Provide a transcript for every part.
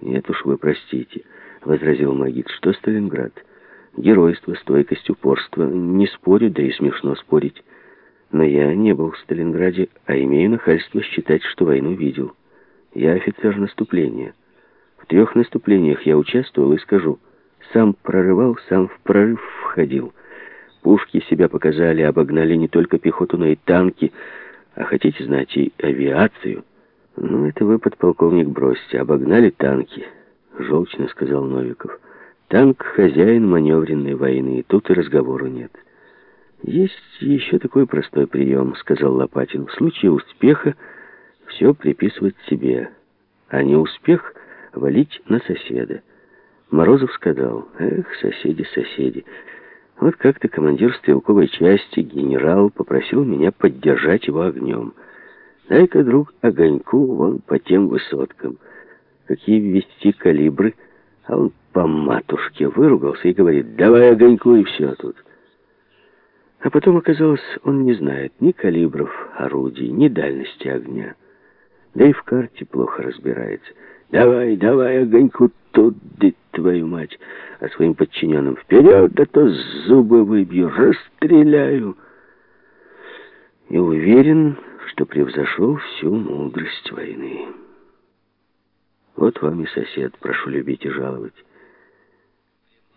«Нет уж, вы простите», — возразил Магит. «Что Сталинград? Геройство, стойкость, упорство. Не спорю, да и смешно спорить. Но я не был в Сталинграде, а имею нахальство считать, что войну видел. Я офицер наступления. В трех наступлениях я участвовал и скажу, сам прорывал, сам в прорыв входил». Пушки себя показали, обогнали не только пехоту, но и танки, а хотите знать и авиацию. Ну, это вы, подполковник, бросьте. Обогнали танки, желчно сказал Новиков. Танк — хозяин маневренной войны, и тут и разговору нет. Есть еще такой простой прием, сказал Лопатин. В случае успеха все приписывать себе, а не успех валить на соседа. Морозов сказал, эх, соседи, соседи, вот как-то командир стрелковой части, генерал, попросил меня поддержать его огнем. Дай-ка, друг, огоньку вон по тем высоткам. Какие ввести калибры? А он по матушке выругался и говорит, давай огоньку и все тут. А потом оказалось, он не знает ни калибров орудий, ни дальности огня. Да и в карте плохо разбирается. Давай, давай огоньку тут, твою мать, а своим подчиненным вперед, да то зубы выбью, расстреляю. И уверен, что превзошел всю мудрость войны. Вот вам и сосед, прошу любить и жаловать.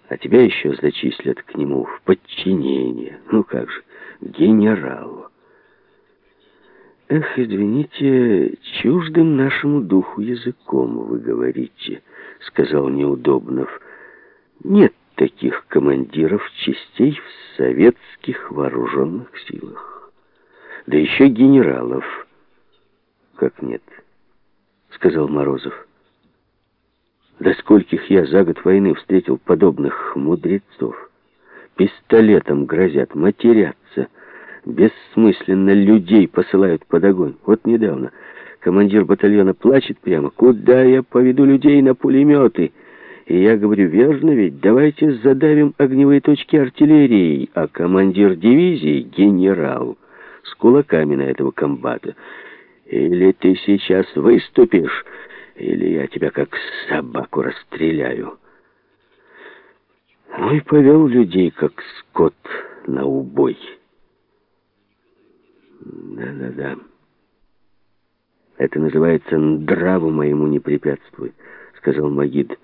А тебя еще зачислят к нему в подчинение. Ну как же, генералу. Эх, извините, чуждым нашему духу языком вы говорите, сказал Неудобнов. Нет таких командиров частей в советских вооруженных силах. Да еще генералов. Как нет, сказал Морозов. Да скольких я за год войны встретил подобных мудрецов. Пистолетом грозят, матерятся. Бессмысленно людей посылают под огонь. Вот недавно командир батальона плачет прямо. Куда я поведу людей на пулеметы? И я говорю, верно ведь, давайте задавим огневые точки артиллерией. А командир дивизии, генерал, с кулаками на этого комбата. Или ты сейчас выступишь, или я тебя как собаку расстреляю. Ну и повел людей, как скот, на убой. Да-да-да. Это называется «ndраву моему не препятствуй», — сказал Магид.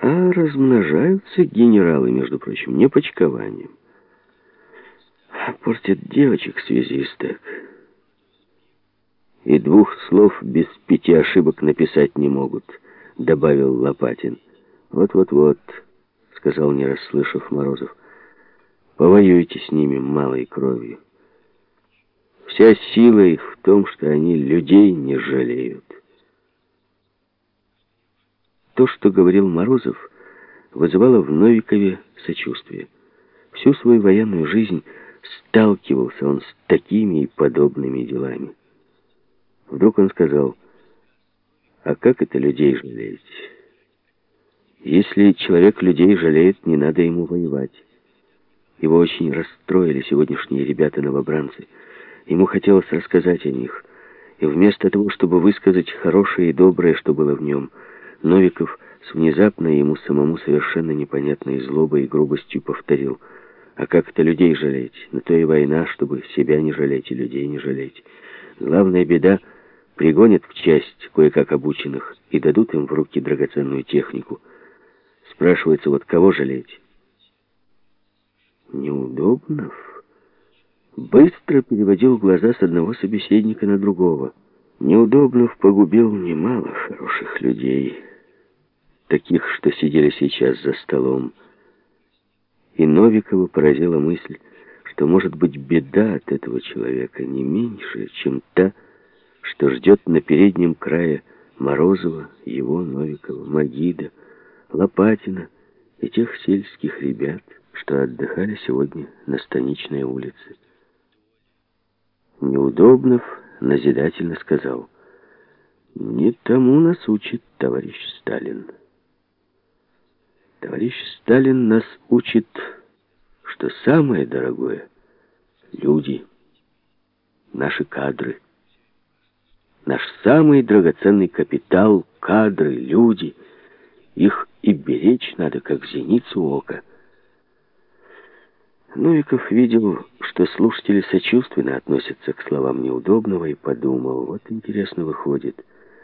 А размножаются генералы, между прочим, не почкованием. Портят девочек связисток. И двух слов без пяти ошибок написать не могут, добавил Лопатин. Вот-вот-вот, сказал, не расслышав Морозов. Повоюйте с ними малой кровью. Вся сила их в том, что они людей не жалеют. То, что говорил Морозов, вызывало в Новикове сочувствие. Всю свою военную жизнь сталкивался он с такими и подобными делами. Вдруг он сказал, «А как это людей жалеть? Если человек людей жалеет, не надо ему воевать». Его очень расстроили сегодняшние ребята-новобранцы. Ему хотелось рассказать о них. И вместо того, чтобы высказать хорошее и доброе, что было в нем, Новиков с внезапной ему самому совершенно непонятной злобой и грубостью повторил. А как это людей жалеть? На то и война, чтобы себя не жалеть и людей не жалеть. Главная беда — пригонят в часть кое-как обученных и дадут им в руки драгоценную технику. Спрашивается, вот кого жалеть? Неудобнов быстро переводил глаза с одного собеседника на другого. Неудобнов погубил немало хороших людей таких, что сидели сейчас за столом. И Новикова поразила мысль, что, может быть, беда от этого человека не меньше, чем та, что ждет на переднем крае Морозова, его, Новикова, Магида, Лопатина и тех сельских ребят, что отдыхали сегодня на станичной улице. Неудобнов назидательно сказал, «Не тому нас учит товарищ Сталин». Товарищ Сталин нас учит, что самое дорогое — люди, наши кадры. Наш самый драгоценный капитал — кадры, люди — Их и беречь надо, как зеницу ока. Новиков видел, что слушатели сочувственно относятся к словам неудобного, и подумал, вот интересно выходит —